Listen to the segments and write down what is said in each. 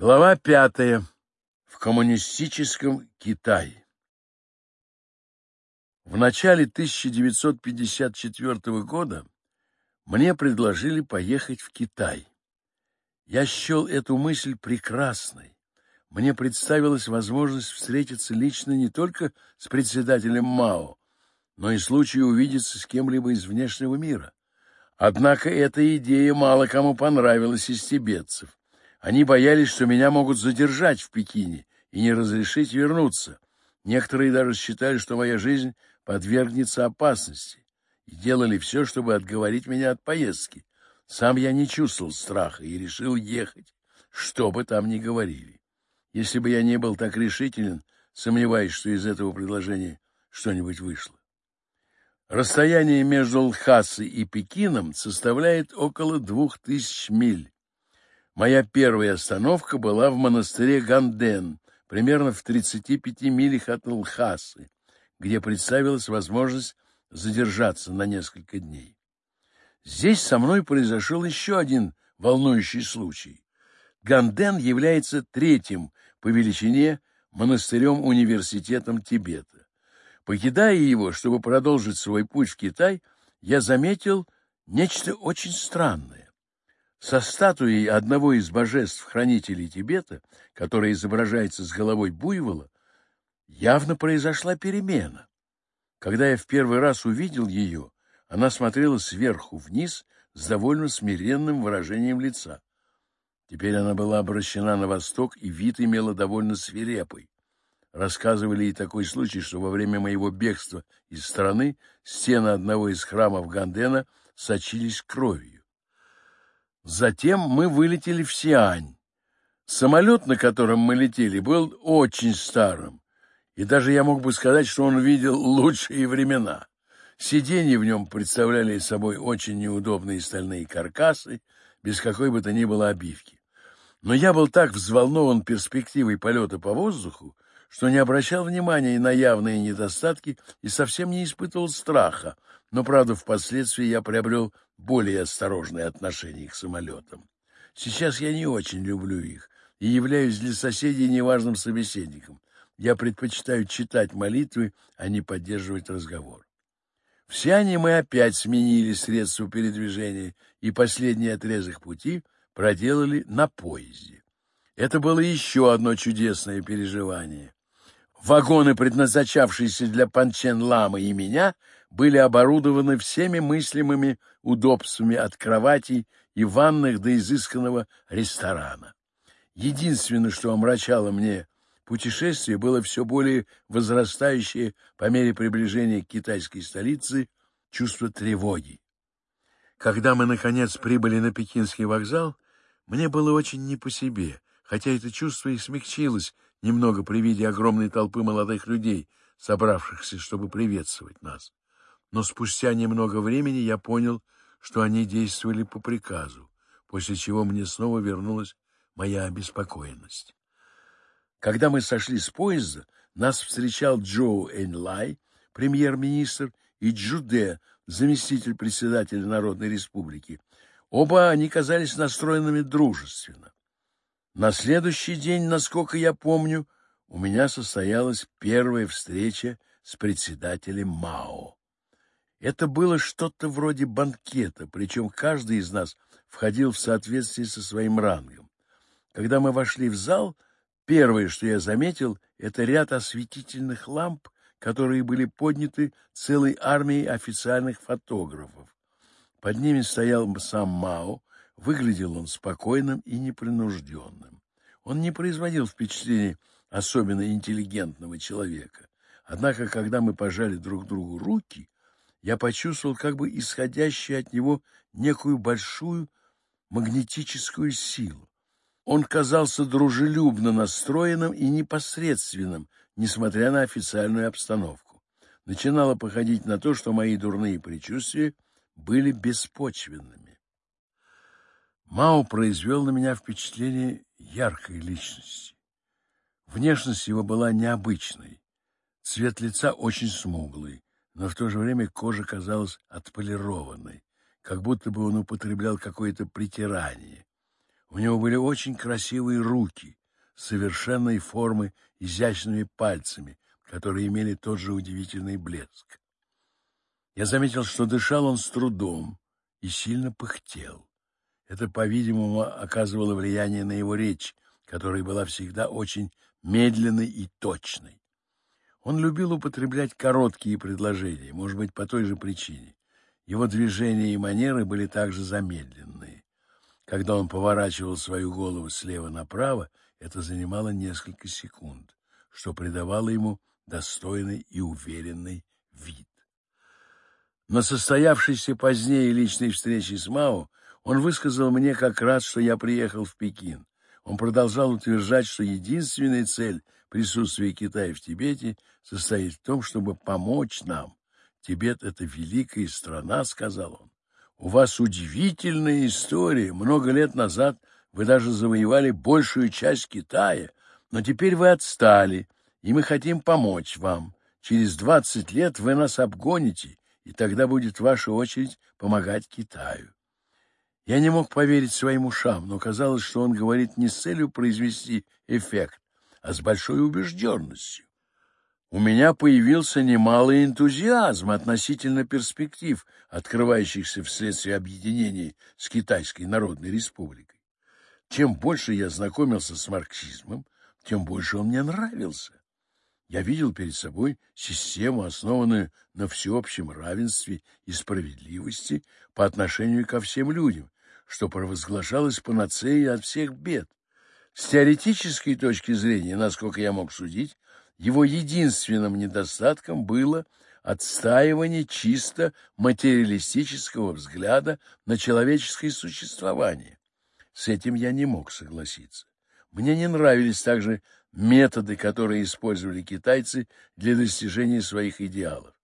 Глава пятая. В коммунистическом Китае. В начале 1954 года мне предложили поехать в Китай. Я счел эту мысль прекрасной. Мне представилась возможность встретиться лично не только с председателем Мао, но и случай увидеться с кем-либо из внешнего мира. Однако эта идея мало кому понравилась из тибетцев. Они боялись, что меня могут задержать в Пекине и не разрешить вернуться. Некоторые даже считали, что моя жизнь подвергнется опасности, и делали все, чтобы отговорить меня от поездки. Сам я не чувствовал страха и решил ехать, что бы там ни говорили. Если бы я не был так решителен, сомневаюсь, что из этого предложения что-нибудь вышло. Расстояние между Лхасой и Пекином составляет около двух тысяч миль. Моя первая остановка была в монастыре Ганден, примерно в 35 милях от Лхасы, где представилась возможность задержаться на несколько дней. Здесь со мной произошел еще один волнующий случай. Ганден является третьим по величине монастырем-университетом Тибета. Покидая его, чтобы продолжить свой путь в Китай, я заметил нечто очень странное. Со статуей одного из божеств-хранителей Тибета, которая изображается с головой буйвола, явно произошла перемена. Когда я в первый раз увидел ее, она смотрела сверху вниз с довольно смиренным выражением лица. Теперь она была обращена на восток, и вид имела довольно свирепый. Рассказывали и такой случай, что во время моего бегства из страны стены одного из храмов Гандена сочились кровью. Затем мы вылетели в Сиань. Самолет, на котором мы летели, был очень старым, и даже я мог бы сказать, что он видел лучшие времена. Сиденья в нем представляли собой очень неудобные стальные каркасы, без какой бы то ни было обивки. Но я был так взволнован перспективой полета по воздуху, что не обращал внимания на явные недостатки и совсем не испытывал страха, но, правда, впоследствии я приобрел более осторожное отношение к самолетам. Сейчас я не очень люблю их и являюсь для соседей неважным собеседником. Я предпочитаю читать молитвы, а не поддерживать разговор. Все они мы опять сменили средства передвижения, и последний отрезок пути проделали на поезде. Это было еще одно чудесное переживание. Вагоны, предназначавшиеся для Панчен-Ламы и меня, были оборудованы всеми мыслимыми удобствами от кроватей и ванных до изысканного ресторана. Единственное, что омрачало мне путешествие, было все более возрастающее по мере приближения к китайской столице чувство тревоги. Когда мы, наконец, прибыли на пекинский вокзал, мне было очень не по себе, хотя это чувство и смягчилось немного при виде огромной толпы молодых людей, собравшихся, чтобы приветствовать нас но спустя немного времени я понял, что они действовали по приказу, после чего мне снова вернулась моя обеспокоенность. Когда мы сошли с поезда, нас встречал Джоу Энлай, премьер-министр, и Джуде, заместитель председателя Народной Республики. Оба они казались настроенными дружественно. На следующий день, насколько я помню, у меня состоялась первая встреча с председателем Мао. Это было что-то вроде банкета, причем каждый из нас входил в соответствии со своим рангом. Когда мы вошли в зал, первое, что я заметил, это ряд осветительных ламп, которые были подняты целой армией официальных фотографов. Под ними стоял сам Мао, выглядел он спокойным и непринужденным. Он не производил впечатления особенно интеллигентного человека. Однако, когда мы пожали друг другу руки — я почувствовал как бы исходящую от него некую большую магнетическую силу. Он казался дружелюбно настроенным и непосредственным, несмотря на официальную обстановку. Начинало походить на то, что мои дурные предчувствия были беспочвенными. Мао произвел на меня впечатление яркой личности. Внешность его была необычной, цвет лица очень смуглый, но в то же время кожа казалась отполированной, как будто бы он употреблял какое-то притирание. У него были очень красивые руки, совершенной формы изящными пальцами, которые имели тот же удивительный блеск. Я заметил, что дышал он с трудом и сильно пыхтел. Это, по-видимому, оказывало влияние на его речь, которая была всегда очень медленной и точной. Он любил употреблять короткие предложения, может быть, по той же причине. Его движения и манеры были также замедленные. Когда он поворачивал свою голову слева направо, это занимало несколько секунд, что придавало ему достойный и уверенный вид. На состоявшейся позднее личной встрече с Мао он высказал мне как раз, что я приехал в Пекин. Он продолжал утверждать, что единственная цель присутствие Китая в Тибете состоит в том, чтобы помочь нам. Тибет — это великая страна, — сказал он. У вас удивительная история. Много лет назад вы даже завоевали большую часть Китая, но теперь вы отстали, и мы хотим помочь вам. Через двадцать лет вы нас обгоните, и тогда будет ваша очередь помогать Китаю. Я не мог поверить своим ушам, но казалось, что он говорит не с целью произвести эффект, а с большой убежденностью. У меня появился немалый энтузиазм относительно перспектив, открывающихся вследствие объединений с Китайской Народной Республикой. Чем больше я знакомился с марксизмом, тем больше он мне нравился. Я видел перед собой систему, основанную на всеобщем равенстве и справедливости по отношению ко всем людям, что провозглашалось панацеей от всех бед. С теоретической точки зрения, насколько я мог судить, его единственным недостатком было отстаивание чисто материалистического взгляда на человеческое существование. С этим я не мог согласиться. Мне не нравились также методы, которые использовали китайцы для достижения своих идеалов.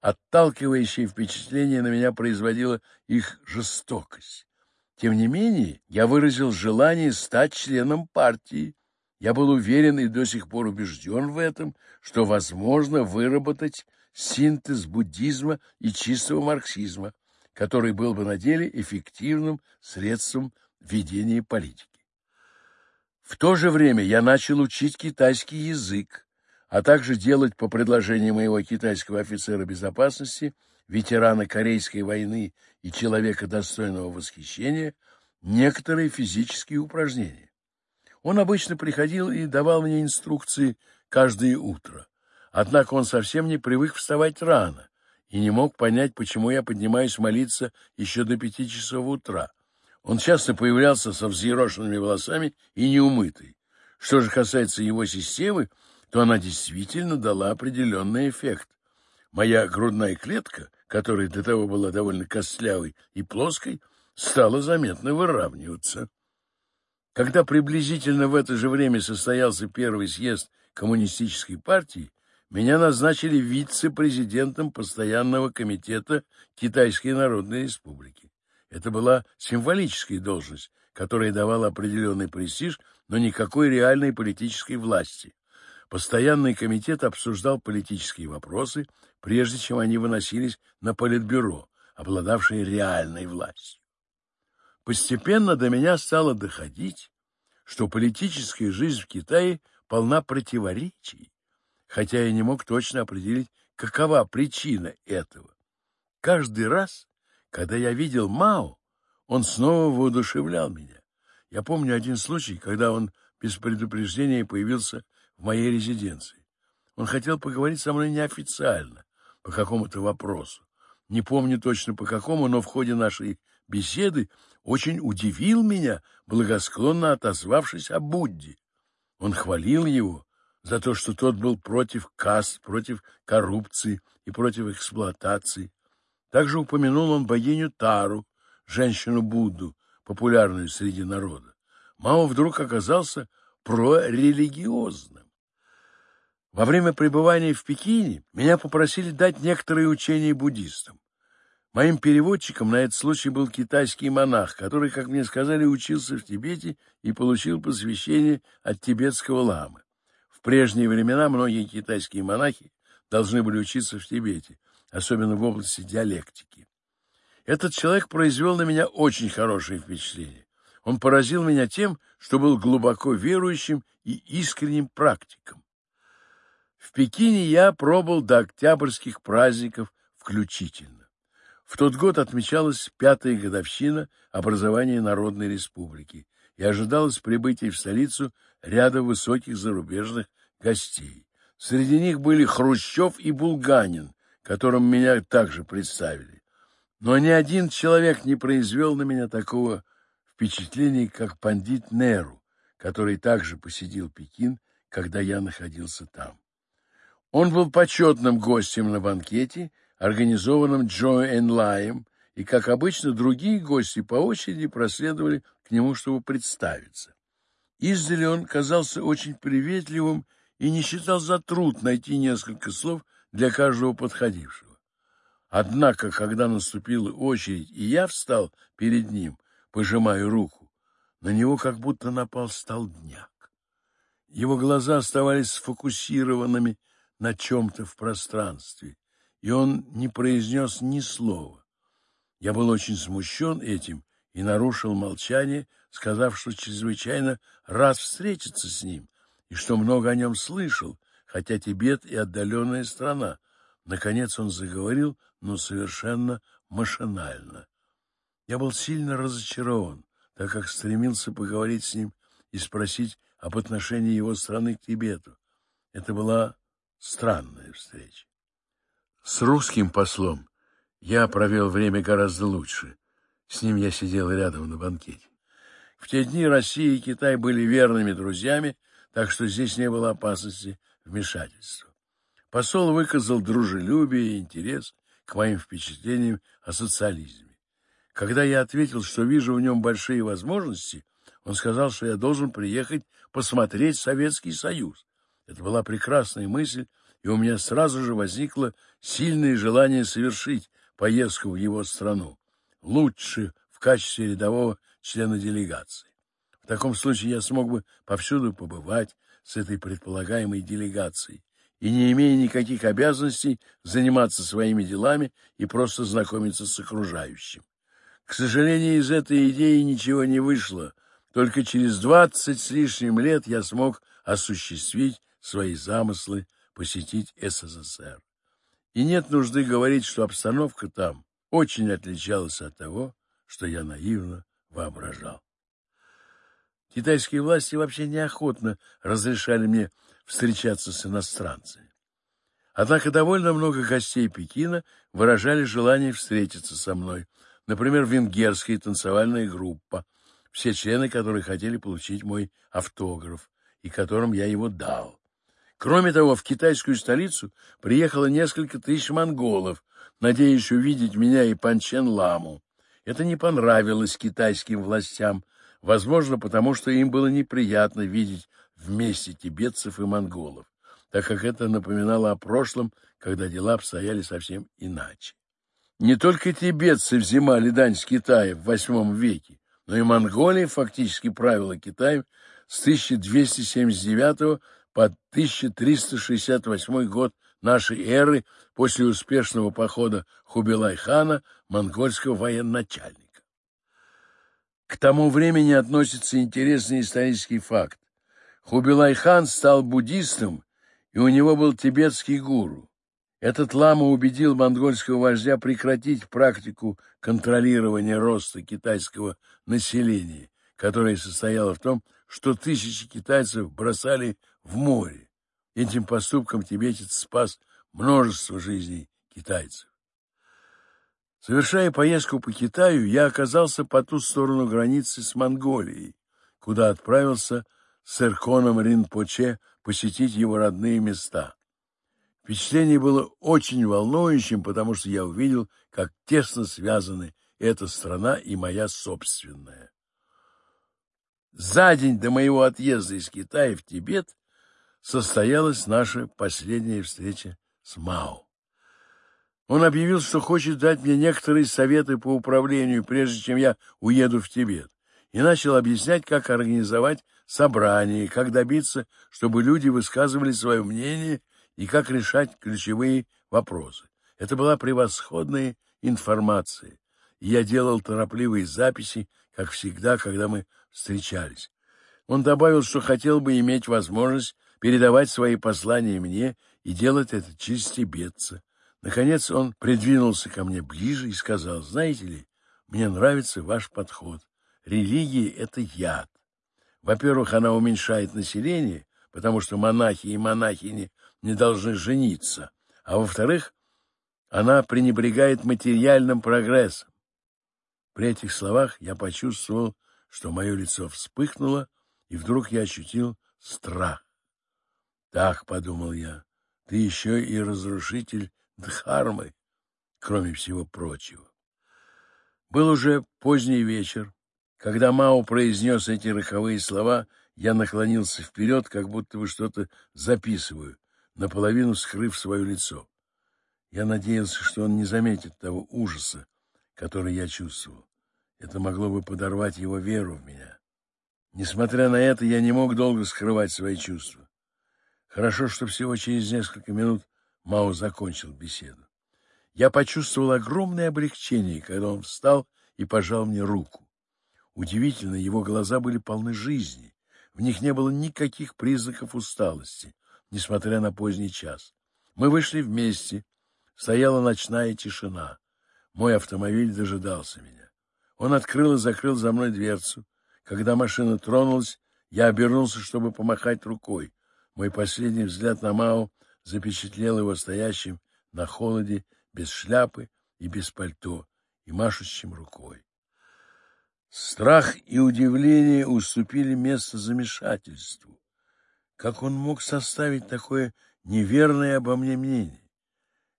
Отталкивающее впечатление на меня производила их жестокость. Тем не менее, я выразил желание стать членом партии. Я был уверен и до сих пор убежден в этом, что возможно выработать синтез буддизма и чистого марксизма, который был бы на деле эффективным средством ведения политики. В то же время я начал учить китайский язык, а также делать по предложению моего китайского офицера безопасности, ветерана Корейской войны и человека достойного восхищения, некоторые физические упражнения. Он обычно приходил и давал мне инструкции каждое утро. Однако он совсем не привык вставать рано и не мог понять, почему я поднимаюсь молиться еще до пяти часов утра. Он часто появлялся со взъерошенными волосами и неумытый. Что же касается его системы, то она действительно дала определенный эффект. Моя грудная клетка, которая до того была довольно костлявой и плоской, стала заметно выравниваться. Когда приблизительно в это же время состоялся первый съезд коммунистической партии, меня назначили вице-президентом Постоянного комитета Китайской Народной Республики. Это была символическая должность, которая давала определенный престиж, но никакой реальной политической власти. Постоянный комитет обсуждал политические вопросы, прежде чем они выносились на политбюро, обладавшее реальной властью. Постепенно до меня стало доходить, что политическая жизнь в Китае полна противоречий, хотя я не мог точно определить, какова причина этого. Каждый раз, когда я видел Мао, он снова воодушевлял меня. Я помню один случай, когда он без предупреждения появился в моей резиденции. Он хотел поговорить со мной неофициально, по какому-то вопросу. Не помню точно по какому, но в ходе нашей беседы очень удивил меня, благосклонно отозвавшись о Будде. Он хвалил его за то, что тот был против каст, против коррупции и против эксплуатации. Также упомянул он богиню Тару, женщину-Будду, популярную среди народа. Мама вдруг оказался прорелигиозным. Во время пребывания в Пекине меня попросили дать некоторые учения буддистам. Моим переводчиком на этот случай был китайский монах, который, как мне сказали, учился в Тибете и получил посвящение от тибетского ламы. В прежние времена многие китайские монахи должны были учиться в Тибете, особенно в области диалектики. Этот человек произвел на меня очень хорошее впечатление. Он поразил меня тем, что был глубоко верующим и искренним практиком. В Пекине я пробыл до октябрьских праздников включительно. В тот год отмечалась пятая годовщина образования Народной Республики и ожидалось прибытие в столицу ряда высоких зарубежных гостей. Среди них были Хрущев и Булганин, которым меня также представили. Но ни один человек не произвел на меня такого впечатления, как пандит Неру, который также посетил Пекин, когда я находился там. Он был почетным гостем на банкете, организованном Джо Энлаем, и, как обычно, другие гости по очереди проследовали к нему, чтобы представиться. Издали он казался очень приветливым и не считал за труд найти несколько слов для каждого подходившего. Однако, когда наступила очередь, и я встал перед ним, пожимая руку, на него как будто напал столбняк. Его глаза оставались сфокусированными, на чем-то в пространстве, и он не произнес ни слова. Я был очень смущен этим и нарушил молчание, сказав, что чрезвычайно рад встретиться с ним и что много о нем слышал, хотя Тибет и отдаленная страна. Наконец он заговорил, но совершенно машинально. Я был сильно разочарован, так как стремился поговорить с ним и спросить об отношении его страны к Тибету. Это была Странная встреча. С русским послом я провел время гораздо лучше. С ним я сидел рядом на банкете. В те дни Россия и Китай были верными друзьями, так что здесь не было опасности вмешательства. Посол выказал дружелюбие и интерес к моим впечатлениям о социализме. Когда я ответил, что вижу в нем большие возможности, он сказал, что я должен приехать посмотреть Советский Союз, это была прекрасная мысль, и у меня сразу же возникло сильное желание совершить поездку в его страну, лучше в качестве рядового члена делегации. В таком случае я смог бы повсюду побывать с этой предполагаемой делегацией и, не имея никаких обязанностей, заниматься своими делами и просто знакомиться с окружающим. К сожалению, из этой идеи ничего не вышло. Только через двадцать с лишним лет я смог осуществить свои замыслы посетить СССР. И нет нужды говорить, что обстановка там очень отличалась от того, что я наивно воображал. Китайские власти вообще неохотно разрешали мне встречаться с иностранцами. Однако довольно много гостей Пекина выражали желание встретиться со мной. Например, венгерская танцевальная группа, все члены которой хотели получить мой автограф, и которым я его дал. Кроме того, в китайскую столицу приехало несколько тысяч монголов, надеясь увидеть меня и Панчен Ламу. Это не понравилось китайским властям, возможно, потому что им было неприятно видеть вместе тибетцев и монголов, так как это напоминало о прошлом, когда дела обстояли совсем иначе. Не только тибетцы взимали дань с Китая в VIII веке, но и Монголия фактически правила Китаем с 1279 под 1368 год нашей эры после успешного похода Хубилайхана монгольского военачальника. К тому времени относится интересный исторический факт. Хубилайхан стал буддистом, и у него был тибетский гуру. Этот лама убедил монгольского вождя прекратить практику контролирования роста китайского населения, которое состояло в том, что тысячи китайцев бросали в море. Этим поступком тибетец спас множество жизней китайцев. Совершая поездку по Китаю, я оказался по ту сторону границы с Монголией, куда отправился с Эрконом Ринпоче посетить его родные места. Впечатление было очень волнующим, потому что я увидел, как тесно связаны эта страна и моя собственная. За день до моего отъезда из Китая в Тибет состоялась наша последняя встреча с Мао. Он объявил, что хочет дать мне некоторые советы по управлению, прежде чем я уеду в Тибет, и начал объяснять, как организовать собрание, как добиться, чтобы люди высказывали свое мнение и как решать ключевые вопросы. Это была превосходная информация, и я делал торопливые записи, как всегда, когда мы встречались. Он добавил, что хотел бы иметь возможность передавать свои послания мне и делать это через тибетца. Наконец он придвинулся ко мне ближе и сказал, «Знаете ли, мне нравится ваш подход. Религия — это яд. Во-первых, она уменьшает население, потому что монахи и монахини не должны жениться. А во-вторых, она пренебрегает материальным прогрессом. При этих словах я почувствовал, что мое лицо вспыхнуло, и вдруг я ощутил страх. Так, — подумал я, — ты еще и разрушитель Дхармы, кроме всего прочего. Был уже поздний вечер. Когда Мао произнес эти роковые слова, я наклонился вперед, как будто бы что-то записываю, наполовину скрыв свое лицо. Я надеялся, что он не заметит того ужаса, который я чувствовал. Это могло бы подорвать его веру в меня. Несмотря на это, я не мог долго скрывать свои чувства. Хорошо, что всего через несколько минут Мао закончил беседу. Я почувствовал огромное облегчение, когда он встал и пожал мне руку. Удивительно, его глаза были полны жизни. В них не было никаких признаков усталости, несмотря на поздний час. Мы вышли вместе. Стояла ночная тишина. Мой автомобиль дожидался меня. Он открыл и закрыл за мной дверцу. Когда машина тронулась, я обернулся, чтобы помахать рукой. Мой последний взгляд на Мао запечатлел его стоящим на холоде, без шляпы и без пальто, и машущим рукой. Страх и удивление уступили место замешательству. Как он мог составить такое неверное обо мне мнение?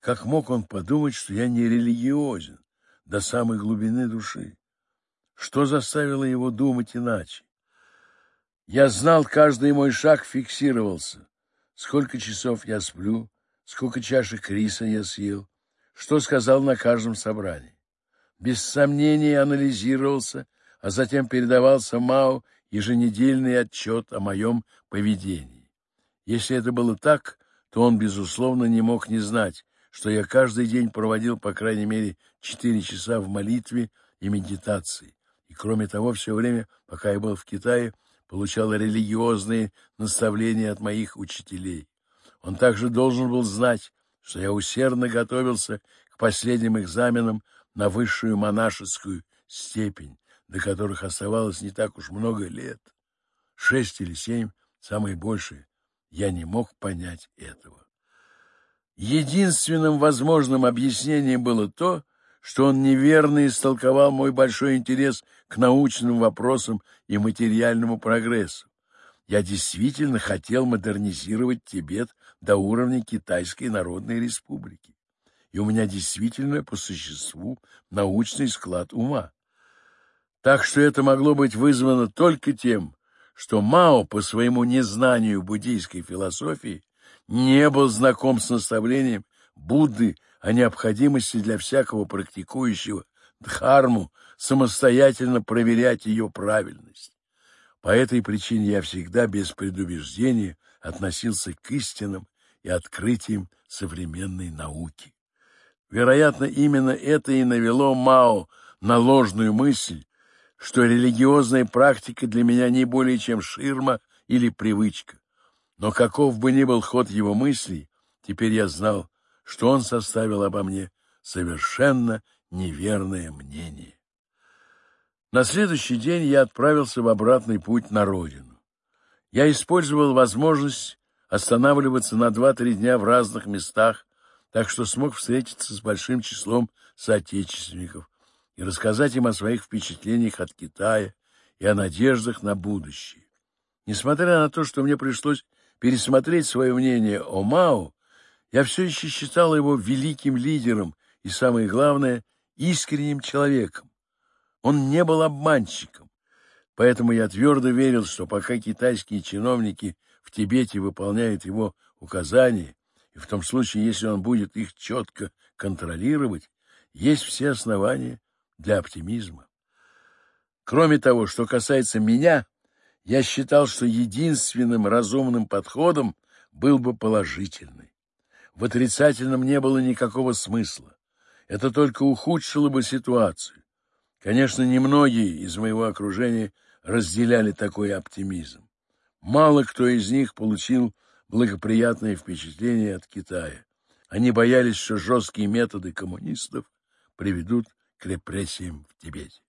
Как мог он подумать, что я не религиозен до самой глубины души? Что заставило его думать иначе? Я знал каждый мой шаг, фиксировался. Сколько часов я сплю, сколько чашек риса я съел, что сказал на каждом собрании. Без сомнений анализировался, а затем передавался Мао еженедельный отчет о моем поведении. Если это было так, то он, безусловно, не мог не знать, что я каждый день проводил, по крайней мере, четыре часа в молитве и медитации. И, кроме того, все время, пока я был в Китае, получал религиозные наставления от моих учителей. Он также должен был знать, что я усердно готовился к последним экзаменам на высшую монашескую степень, до которых оставалось не так уж много лет. Шесть или семь, самые большие. Я не мог понять этого. Единственным возможным объяснением было то, что он неверно истолковал мой большой интерес к научным вопросам и материальному прогрессу. Я действительно хотел модернизировать Тибет до уровня Китайской Народной Республики. И у меня действительно по существу научный склад ума. Так что это могло быть вызвано только тем, что Мао по своему незнанию буддийской философии не был знаком с наставлением Будды о необходимости для всякого практикующего дхарму самостоятельно проверять ее правильность. По этой причине я всегда без предубеждения относился к истинам и открытиям современной науки. Вероятно, именно это и навело Мао на ложную мысль, что религиозная практика для меня не более чем ширма или привычка. Но каков бы ни был ход его мыслей, теперь я знал, что он составил обо мне совершенно неверное мнение. На следующий день я отправился в обратный путь на родину. Я использовал возможность останавливаться на два-три дня в разных местах, так что смог встретиться с большим числом соотечественников и рассказать им о своих впечатлениях от Китая и о надеждах на будущее. Несмотря на то, что мне пришлось пересмотреть свое мнение о Мао, я все еще считал его великим лидером и, самое главное, искренним человеком. Он не был обманщиком. Поэтому я твердо верил, что пока китайские чиновники в Тибете выполняют его указания, и в том случае, если он будет их четко контролировать, есть все основания для оптимизма. Кроме того, что касается меня, я считал, что единственным разумным подходом был бы положительный в отрицательном не было никакого смысла. Это только ухудшило бы ситуацию. Конечно, немногие из моего окружения разделяли такой оптимизм. Мало кто из них получил благоприятные впечатления от Китая. Они боялись, что жесткие методы коммунистов приведут к репрессиям в Тибете.